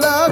love.